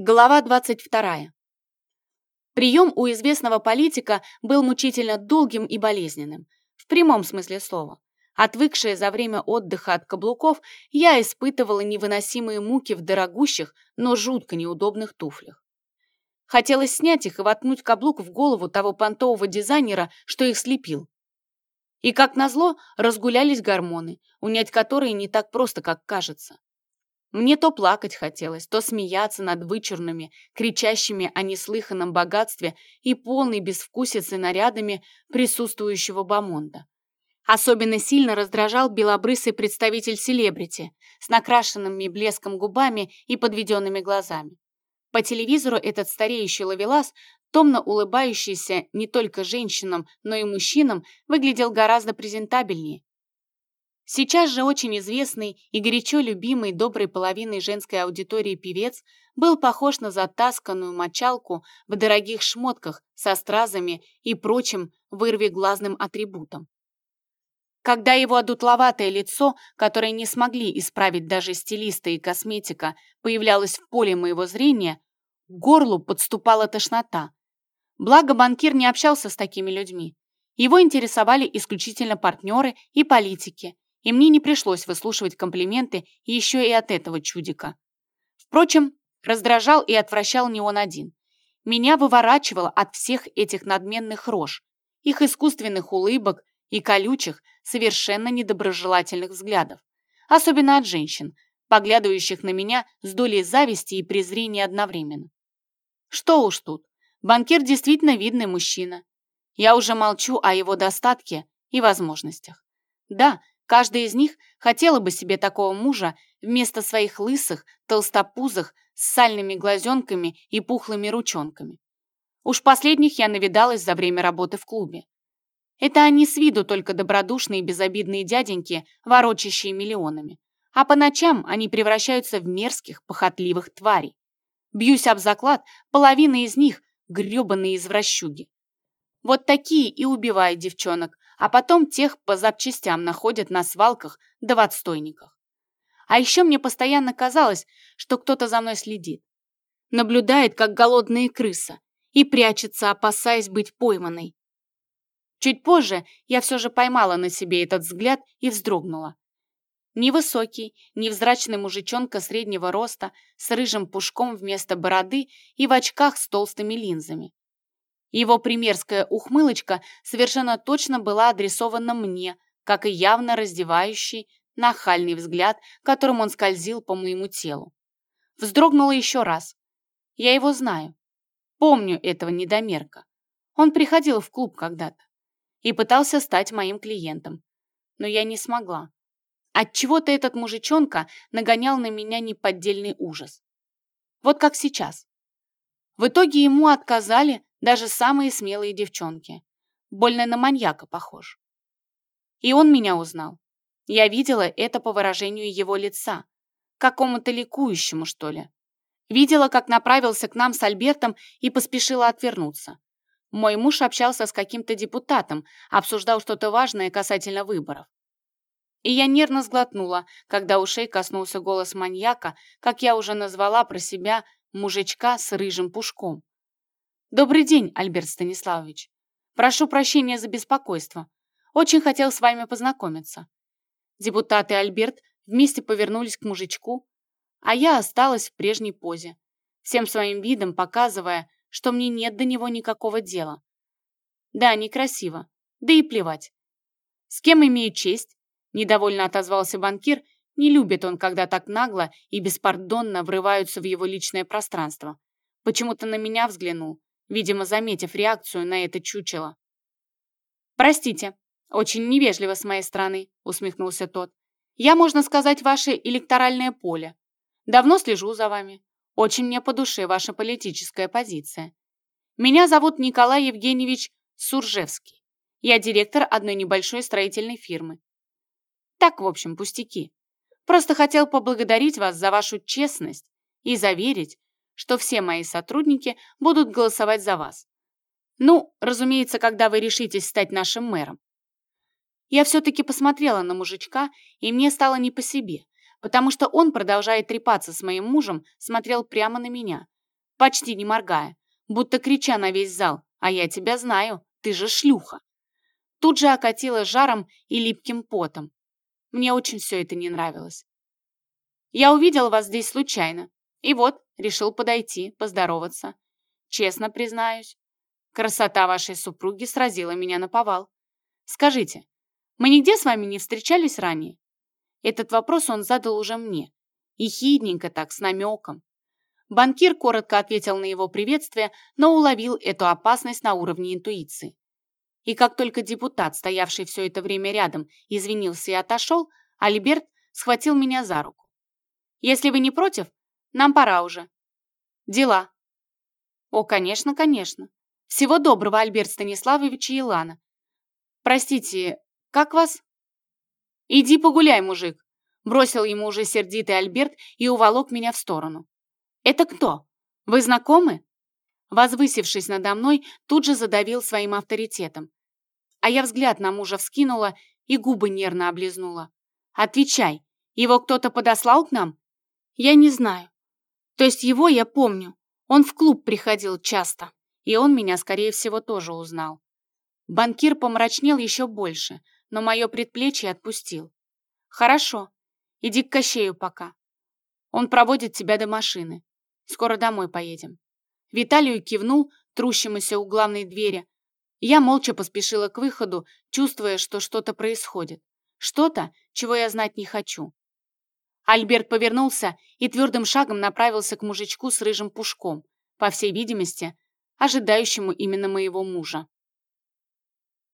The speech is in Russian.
Глава 22. Прием у известного политика был мучительно долгим и болезненным, в прямом смысле слова. Отвыкшая за время отдыха от каблуков, я испытывала невыносимые муки в дорогущих, но жутко неудобных туфлях. Хотелось снять их и воткнуть каблук в голову того понтового дизайнера, что их слепил. И, как назло, разгулялись гормоны, унять которые не так просто, как кажется. Мне то плакать хотелось, то смеяться над вычурными, кричащими о неслыханном богатстве и полной безвкусицы нарядами присутствующего бомонда. Особенно сильно раздражал белобрысый представитель селебрити с накрашенными блеском губами и подведенными глазами. По телевизору этот стареющий ловелас, томно улыбающийся не только женщинам, но и мужчинам, выглядел гораздо презентабельнее, Сейчас же очень известный и горячо любимый доброй половиной женской аудитории певец был похож на затасканную мочалку в дорогих шмотках со стразами и прочим вырвиглазным атрибутом. Когда его одутловатое лицо, которое не смогли исправить даже стилисты и косметика, появлялось в поле моего зрения, к горлу подступала тошнота. Благо банкир не общался с такими людьми. Его интересовали исключительно партнеры и политики, и мне не пришлось выслушивать комплименты еще и от этого чудика. Впрочем, раздражал и отвращал не он один. Меня выворачивало от всех этих надменных рож, их искусственных улыбок и колючих, совершенно недоброжелательных взглядов. Особенно от женщин, поглядывающих на меня с долей зависти и презрения одновременно. Что уж тут, банкир действительно видный мужчина. Я уже молчу о его достатке и возможностях. Да, Каждая из них хотела бы себе такого мужа вместо своих лысых, толстопузых, с сальными глазенками и пухлыми ручонками. Уж последних я навидалась за время работы в клубе. Это они с виду только добродушные безобидные дяденьки, ворочащие миллионами. А по ночам они превращаются в мерзких, похотливых тварей. Бьюсь об заклад, половина из них — гребаные извращуги. Вот такие и убивают девчонок, а потом тех по запчастям находят на свалках да в отстойниках. А еще мне постоянно казалось, что кто-то за мной следит. Наблюдает, как голодная крыса, и прячется, опасаясь быть пойманной. Чуть позже я все же поймала на себе этот взгляд и вздрогнула. Невысокий, невзрачный мужичонка среднего роста с рыжим пушком вместо бороды и в очках с толстыми линзами. Его примерская ухмылочка совершенно точно была адресована мне, как и явно раздевающий, нахальный взгляд, которым он скользил по моему телу. Вздрогнула еще раз. Я его знаю. Помню этого недомерка. Он приходил в клуб когда-то и пытался стать моим клиентом. Но я не смогла. Отчего-то этот мужичонка нагонял на меня неподдельный ужас. Вот как сейчас. В итоге ему отказали, даже самые смелые девчонки. Больно на маньяка похож. И он меня узнал. Я видела это по выражению его лица. Какому-то ликующему, что ли. Видела, как направился к нам с Альбертом и поспешила отвернуться. Мой муж общался с каким-то депутатом, обсуждал что-то важное касательно выборов. И я нервно сглотнула, когда ушей коснулся голос маньяка, как я уже назвала про себя мужичка с рыжим пушком. «Добрый день, Альберт Станиславович. Прошу прощения за беспокойство. Очень хотел с вами познакомиться». Депутат и Альберт вместе повернулись к мужичку, а я осталась в прежней позе, всем своим видом показывая, что мне нет до него никакого дела. Да, некрасиво, да и плевать. «С кем имею честь?» – недовольно отозвался банкир. Не любит он, когда так нагло и беспардонно врываются в его личное пространство. Почему-то на меня взглянул, видимо, заметив реакцию на это чучело. «Простите, очень невежливо с моей стороны», — усмехнулся тот. «Я, можно сказать, ваше электоральное поле. Давно слежу за вами. Очень мне по душе ваша политическая позиция. Меня зовут Николай Евгеньевич Суржевский. Я директор одной небольшой строительной фирмы. Так, в общем, пустяки. Просто хотел поблагодарить вас за вашу честность и заверить, что все мои сотрудники будут голосовать за вас. Ну, разумеется, когда вы решитесь стать нашим мэром. Я все-таки посмотрела на мужичка, и мне стало не по себе, потому что он, продолжая трепаться с моим мужем, смотрел прямо на меня, почти не моргая, будто крича на весь зал «А я тебя знаю, ты же шлюха!» Тут же окатила жаром и липким потом. Мне очень все это не нравилось. Я увидел вас здесь случайно. И вот, решил подойти, поздороваться. Честно признаюсь, красота вашей супруги сразила меня на повал. Скажите, мы нигде с вами не встречались ранее? Этот вопрос он задал уже мне. И хидненько так, с намеком. Банкир коротко ответил на его приветствие, но уловил эту опасность на уровне интуиции. И как только депутат, стоявший все это время рядом, извинился и отошел, Альберт схватил меня за руку. «Если вы не против, нам пора уже. Дела». «О, конечно, конечно. Всего доброго, Альберт Станиславович и Илана. Простите, как вас?» «Иди погуляй, мужик», — бросил ему уже сердитый Альберт и уволок меня в сторону. «Это кто? Вы знакомы?» Возвысившись надо мной, тут же задавил своим авторитетом. А я взгляд на мужа вскинула и губы нервно облизнула. «Отвечай, его кто-то подослал к нам?» «Я не знаю. То есть его я помню. Он в клуб приходил часто, и он меня, скорее всего, тоже узнал. Банкир помрачнел еще больше, но мое предплечье отпустил. «Хорошо, иди к Кощею пока. Он проводит тебя до машины. Скоро домой поедем». Виталию кивнул, трущемуся у главной двери. Я молча поспешила к выходу, чувствуя, что что-то происходит. Что-то, чего я знать не хочу. Альберт повернулся и твердым шагом направился к мужичку с рыжим пушком, по всей видимости, ожидающему именно моего мужа.